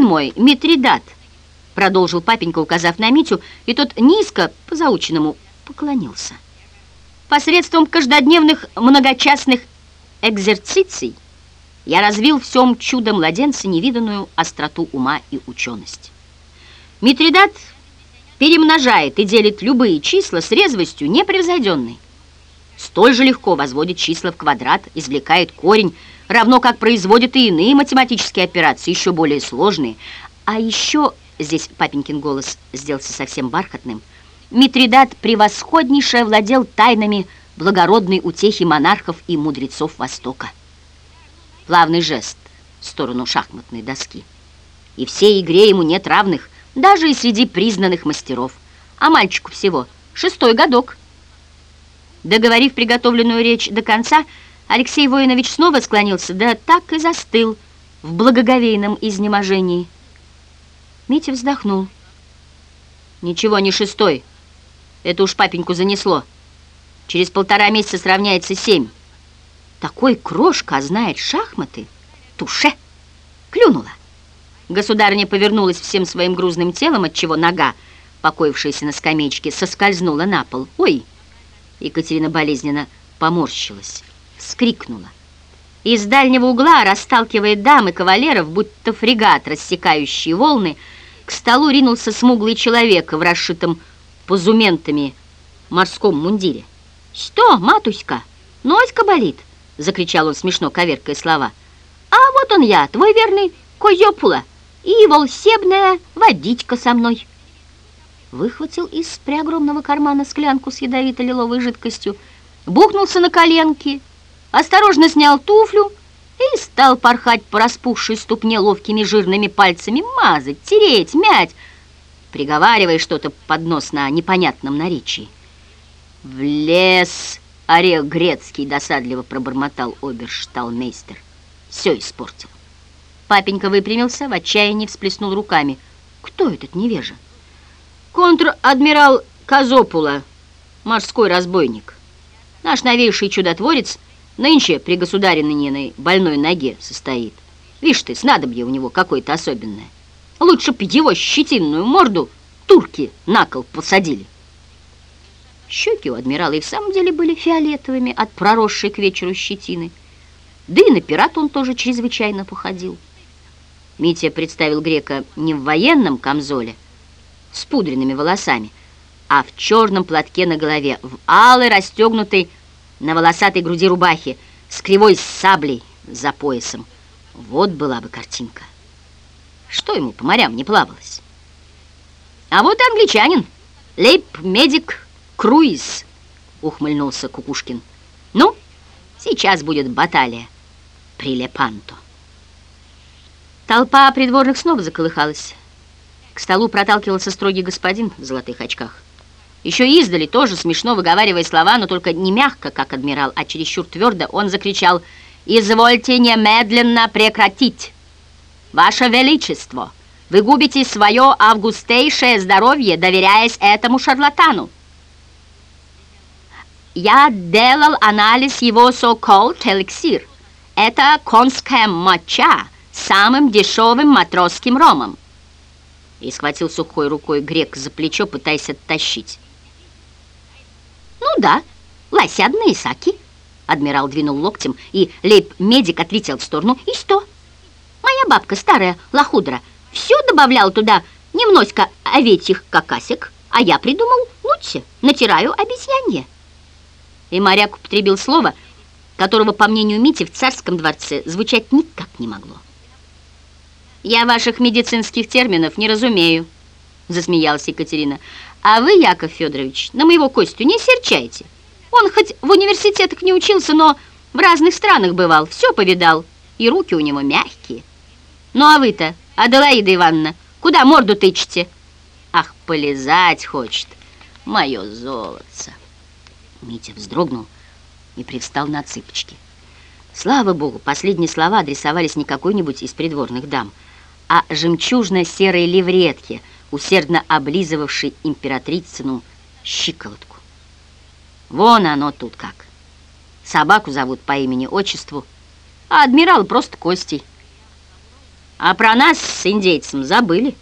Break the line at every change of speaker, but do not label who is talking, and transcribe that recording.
сын мой, Митридат, продолжил папенька, указав на Митю, и тот низко, по заученному, поклонился. Посредством каждодневных многочастных экзерциций я развил в всем чудо младенца невиданную остроту ума и ученость. Митридат перемножает и делит любые числа с резвостью непревзойденной. Столь же легко возводит числа в квадрат, извлекает корень, равно как производит и иные математические операции, еще более сложные. А еще, здесь папенькин голос сделался совсем бархатным, Митридат превосходнейше владел тайнами благородной утехи монархов и мудрецов Востока. Плавный жест в сторону шахматной доски. И всей игре ему нет равных, даже и среди признанных мастеров. А мальчику всего шестой годок. Договорив приготовленную речь до конца, Алексей Воинович снова склонился, да так и застыл в благоговейном изнеможении. Митя вздохнул. «Ничего, не шестой. Это уж папеньку занесло. Через полтора месяца сравняется семь. Такой крошка знает шахматы. Туше!» Клюнула. Государыня повернулась всем своим грузным телом, отчего нога, покоившаяся на скамеечке, соскользнула на пол. «Ой!» Екатерина болезненно поморщилась вскрикнула. Из дальнего угла, расталкивая дам и кавалеров, будто фрегат, рассекающий волны, к столу ринулся смуглый человек в расшитом позументами морском мундире. «Что, матуська, носька болит?» — закричал он смешно, коверкая слова. «А вот он я, твой верный Козёпула, и волшебная водичка со мной». Выхватил из преогромного кармана склянку с ядовито-лиловой жидкостью, бухнулся на коленки — осторожно снял туфлю и стал порхать по распухшей ступне ловкими жирными пальцами, мазать, тереть, мять, приговаривая что-то под нос на непонятном наречии. «В лес орех грецкий!» — досадливо пробормотал обершталмейстер. Все испортил. Папенька выпрямился, в отчаянии всплеснул руками. «Кто этот невежа?» «Контр-адмирал Казопула, морской разбойник. Наш новейший чудотворец — Нынче при государиной больной ноге состоит. Видишь ты, снадобье у него какое-то особенное. Лучше б его щетинную морду турки на кол посадили. Щеки у адмирала и в самом деле были фиолетовыми от проросшей к вечеру щетины. Да и на пирата он тоже чрезвычайно походил. Митя представил грека не в военном камзоле с пудренными волосами, а в черном платке на голове, в алой расстегнутой на волосатой груди рубахи с кривой саблей за поясом. Вот была бы картинка. Что ему по морям не плавалось? А вот и англичанин, лейб-медик Круиз, ухмыльнулся Кукушкин. Ну, сейчас будет баталия при Лепанто. Толпа придворных снова заколыхалась. К столу проталкивался строгий господин в золотых очках. Еще издали, тоже смешно выговаривая слова, но только не мягко, как адмирал, а чересчур твердо, он закричал «Извольте немедленно прекратить! Ваше Величество, вы губите свое августейшее здоровье, доверяясь этому шарлатану!» Я делал анализ его so-called эликсир. Это конская моча самым дешевым матросским ромом. И схватил сухой рукой грек за плечо, пытаясь оттащить. «Ну да, лосядные саки». Адмирал двинул локтем, и лейб-медик отлетел в сторону. «И что? Моя бабка, старая лохудра, все добавляла туда немножко овечьих какасек, а я придумал лучше, натираю обезьянье». И моряк употребил слово, которого, по мнению Мити, в царском дворце звучать никак не могло. «Я ваших медицинских терминов не разумею», — засмеялась Екатерина. А вы, Яков Федорович, на моего Костю не серчайте. Он хоть в университетах не учился, но в разных странах бывал, все повидал, и руки у него мягкие. Ну а вы-то, Аделаида Ивановна, куда морду тычете? Ах, полезать хочет, мое золотце. Митя вздрогнул и привстал на цыпочки. Слава богу, последние слова адресовались не какой-нибудь из придворных дам, а жемчужно-серой левретке – усердно облизывавший императрицыну щиколотку. Вон оно тут как. Собаку зовут по имени-отчеству, а адмирал просто Костей. А про нас с индейцем забыли.